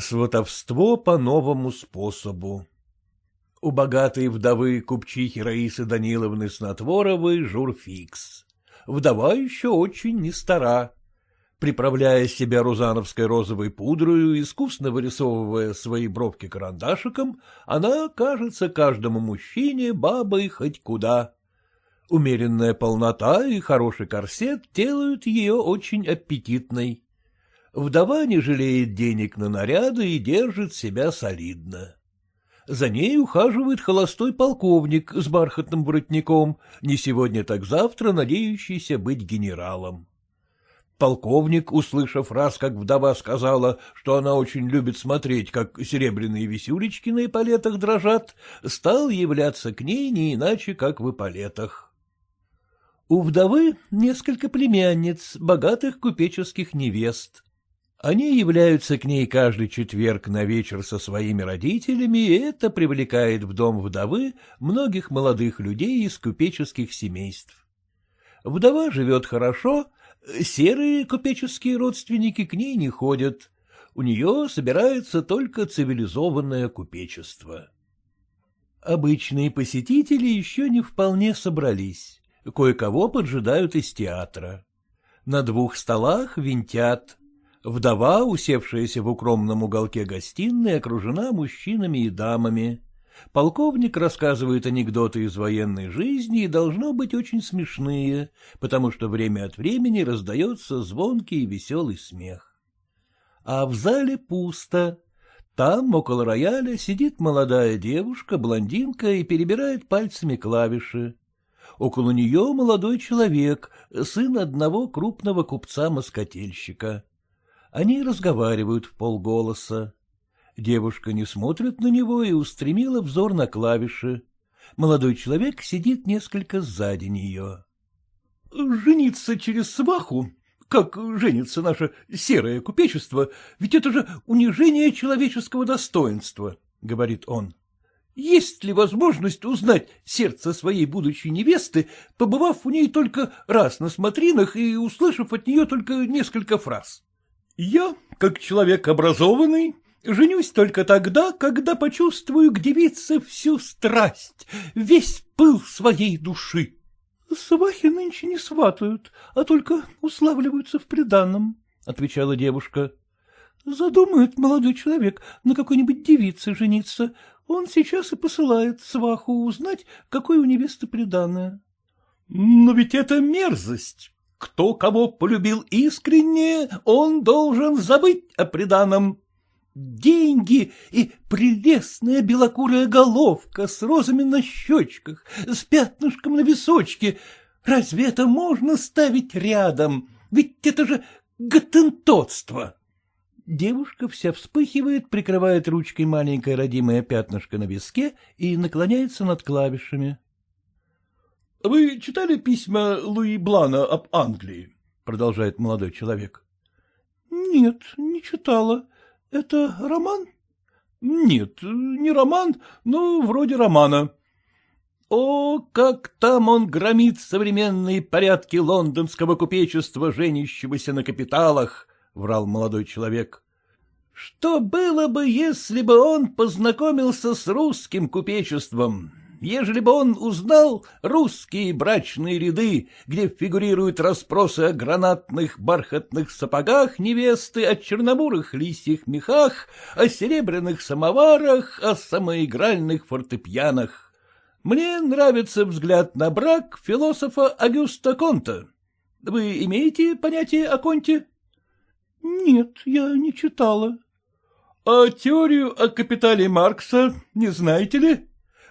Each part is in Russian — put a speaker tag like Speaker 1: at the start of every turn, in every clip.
Speaker 1: Сватовство по новому способу У богатой вдовы купчихи Раисы Даниловны Снотворовой журфикс. Вдова еще очень не стара. Приправляя себя рузановской розовой пудрою, искусно вырисовывая свои бровки карандашиком, она кажется каждому мужчине бабой хоть куда. Умеренная полнота и хороший корсет делают ее очень аппетитной. Вдова не жалеет денег на наряды и держит себя солидно. За ней ухаживает холостой полковник с бархатным воротником, не сегодня так завтра надеющийся быть генералом. Полковник, услышав раз, как вдова сказала, что она очень любит смотреть, как серебряные висюлечки на эполетах дрожат, стал являться к ней не иначе, как в эполетах. У вдовы несколько племянниц, богатых купеческих невест. Они являются к ней каждый четверг на вечер со своими родителями, и это привлекает в дом вдовы многих молодых людей из купеческих семейств. Вдова живет хорошо, серые купеческие родственники к ней не ходят. У нее собирается только цивилизованное купечество. Обычные посетители еще не вполне собрались. Кое-кого поджидают из театра. На двух столах винтят, Вдова, усевшаяся в укромном уголке гостиной, окружена мужчинами и дамами. Полковник рассказывает анекдоты из военной жизни и должно быть очень смешные, потому что время от времени раздается звонкий и веселый смех. А в зале пусто. Там, около рояля, сидит молодая девушка, блондинка, и перебирает пальцами клавиши. Около нее молодой человек, сын одного крупного купца-москательщика. Они разговаривают в полголоса. Девушка не смотрит на него и устремила взор на клавиши. Молодой человек сидит несколько сзади нее. — Жениться через сваху, как женится наше серое купечество, ведь это же унижение человеческого достоинства, — говорит он. Есть ли возможность узнать сердце своей будущей невесты, побывав у ней только раз на смотринах и услышав от нее только несколько фраз? Я, как человек образованный, женюсь только тогда, когда почувствую к девице всю страсть, весь пыл своей души. — Свахи нынче не сватают, а только уславливаются в приданном, — отвечала девушка. — Задумает молодой человек на какой-нибудь девице жениться, он сейчас и посылает сваху узнать, какое у невесты приданное. — Но ведь это мерзость. Кто кого полюбил искренне, он должен забыть о преданном. Деньги и прелестная белокурая головка с розами на щечках, с пятнышком на височке. Разве это можно ставить рядом? Ведь это же готентотство. Девушка вся вспыхивает, прикрывает ручкой маленькое родимое пятнышко на виске и наклоняется над клавишами. — Вы читали письма Луи Блана об Англии? — продолжает молодой человек. — Нет, не читала. Это роман? — Нет, не роман, но вроде романа. О, как там он громит современные порядки лондонского купечества, женящегося на капиталах, — врал молодой человек. Что было бы, если бы он познакомился с русским купечеством, ежели бы он узнал русские брачные ряды, где фигурируют расспросы о гранатных бархатных сапогах невесты, о чернобурых лисьих мехах, о серебряных самоварах, о самоигральных фортепьянах. Мне нравится взгляд на брак философа Агюста Конта. Вы имеете понятие о Конте? — Нет, я не читала. — А теорию о капитале Маркса не знаете ли?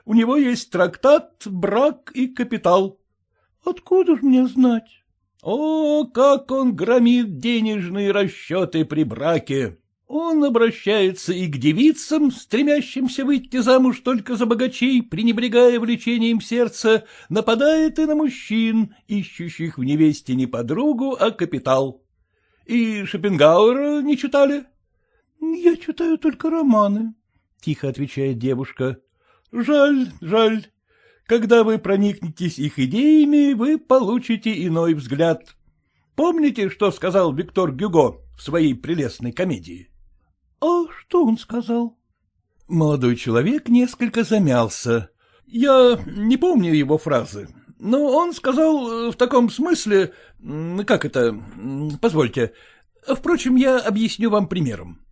Speaker 1: У него есть трактат «Брак и капитал». — Откуда ж мне знать? — О, как он громит денежные расчеты при браке! Он обращается и к девицам, стремящимся выйти замуж только за богачей, пренебрегая влечением сердца, нападает и на мужчин, ищущих в невесте не подругу, а капитал. И Шопенгауэра не читали? — Я читаю только романы, — тихо отвечает девушка. Жаль, жаль. Когда вы проникнетесь их идеями, вы получите иной взгляд. Помните, что сказал Виктор Гюго в своей прелестной комедии? — А
Speaker 2: Что он сказал?
Speaker 1: Молодой человек несколько замялся. Я не помню его фразы, но он сказал в таком смысле, как это, позвольте, впрочем, я объясню вам примером.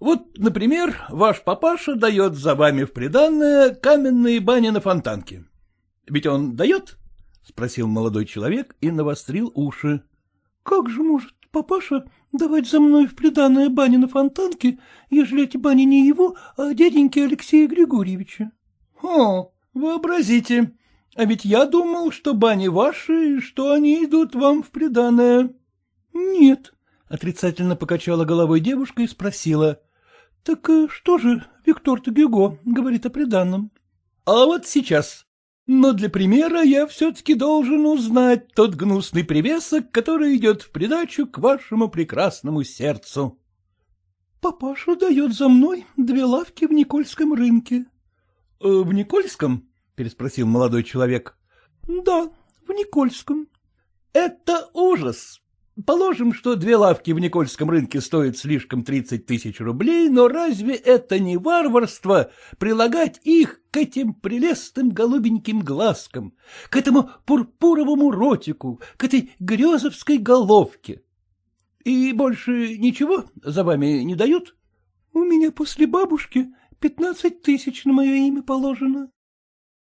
Speaker 1: Вот, например, ваш папаша дает за вами в приданное каменные бани на фонтанке. Ведь он дает? — спросил молодой человек и навострил уши.
Speaker 2: — Как же может папаша давать за мной в приданное бани на фонтанке, ежели эти бани не его, а дяденьки Алексея Григорьевича?
Speaker 1: — О, вообразите, а ведь я думал, что бани ваши, что они идут вам в приданное.
Speaker 2: — Нет, — отрицательно покачала головой девушка и спросила. — Так э, что же Виктор-то Гюго говорит о приданном?
Speaker 1: — А вот сейчас. Но для примера я все-таки должен узнать тот гнусный привесок, который идет в придачу к вашему прекрасному сердцу.
Speaker 2: — Папаша дает за мной две лавки в Никольском рынке.
Speaker 1: — э, В Никольском? — переспросил молодой человек.
Speaker 2: — Да, в Никольском.
Speaker 1: — Это ужас. Положим, что две лавки в Никольском рынке стоят слишком тридцать тысяч рублей, но разве это не варварство прилагать их к этим прелестным голубеньким глазкам, к этому пурпуровому ротику, к этой грезовской головке? И больше ничего за вами не дают?
Speaker 2: У меня после бабушки пятнадцать тысяч на мое имя положено.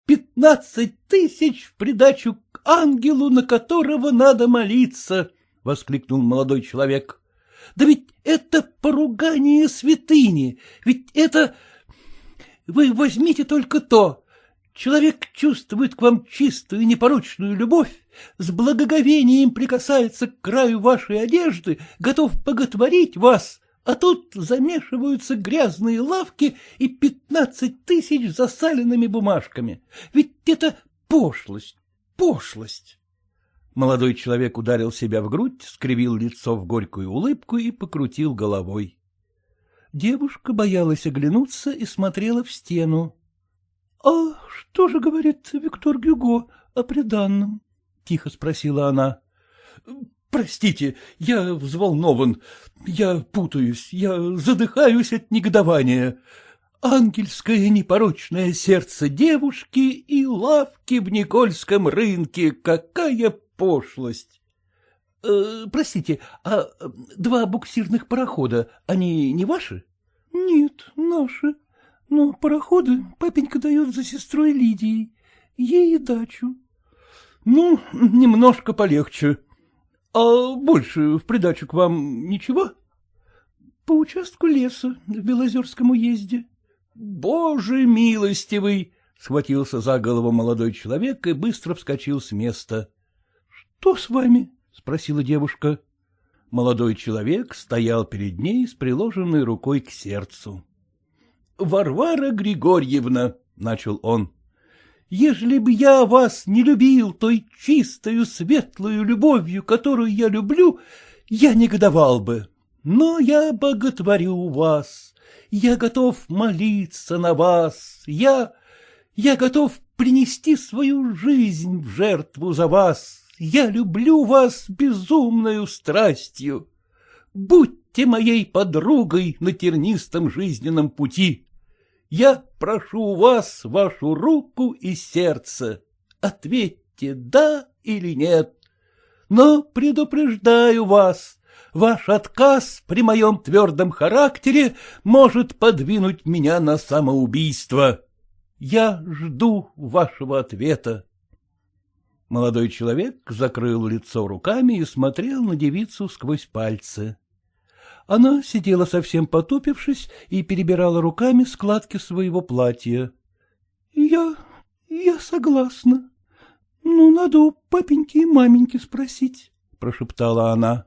Speaker 1: Пятнадцать тысяч в придачу к ангелу, на которого надо молиться! — воскликнул молодой человек. — Да ведь это поругание святыни, ведь это... Вы возьмите только то. Человек чувствует к вам чистую непорочную любовь, с благоговением прикасается к краю вашей одежды, готов боготворить вас, а тут замешиваются грязные лавки и пятнадцать тысяч засаленными бумажками. Ведь это пошлость, пошлость. Молодой человек ударил себя в грудь, скривил лицо в горькую улыбку и покрутил головой.
Speaker 2: Девушка боялась оглянуться и смотрела в стену. — А что же говорит Виктор Гюго о преданном? — тихо спросила она.
Speaker 1: — Простите, я взволнован, я путаюсь, я задыхаюсь от негодования. Ангельское непорочное сердце девушки и лавки в Никольском рынке, какая пошлость. Э, простите, а два буксирных парохода, они не ваши?
Speaker 2: — Нет, наши. Но пароходы папенька дает за сестрой Лидией. Ей и дачу.
Speaker 1: — Ну, немножко полегче. А больше в придачу к вам ничего?
Speaker 2: — По участку леса в Белозерском уезде.
Speaker 1: — Боже милостивый! — схватился за голову молодой человек и быстро вскочил с места.
Speaker 2: — Что с вами? — спросила девушка.
Speaker 1: Молодой человек стоял перед ней с приложенной рукой к сердцу. — Варвара Григорьевна, — начал он, — ежели бы я вас не любил той чистою светлую любовью, которую я люблю, я негодовал бы. Но я боготворю вас, я готов молиться на вас, я... я готов принести свою жизнь в жертву за вас, я люблю вас безумною страстью. Будьте моей подругой на тернистом жизненном пути. Я прошу вас вашу руку и сердце. Ответьте «да» или «нет». Но предупреждаю вас, ваш отказ при моем твердом характере может подвинуть меня на самоубийство. Я жду вашего ответа. Молодой человек закрыл лицо руками и смотрел на девицу сквозь пальцы. Она сидела совсем потупившись и перебирала руками складки своего платья.
Speaker 2: — Я... я согласна. Ну, надо у папеньки и маменьки спросить, — прошептала она.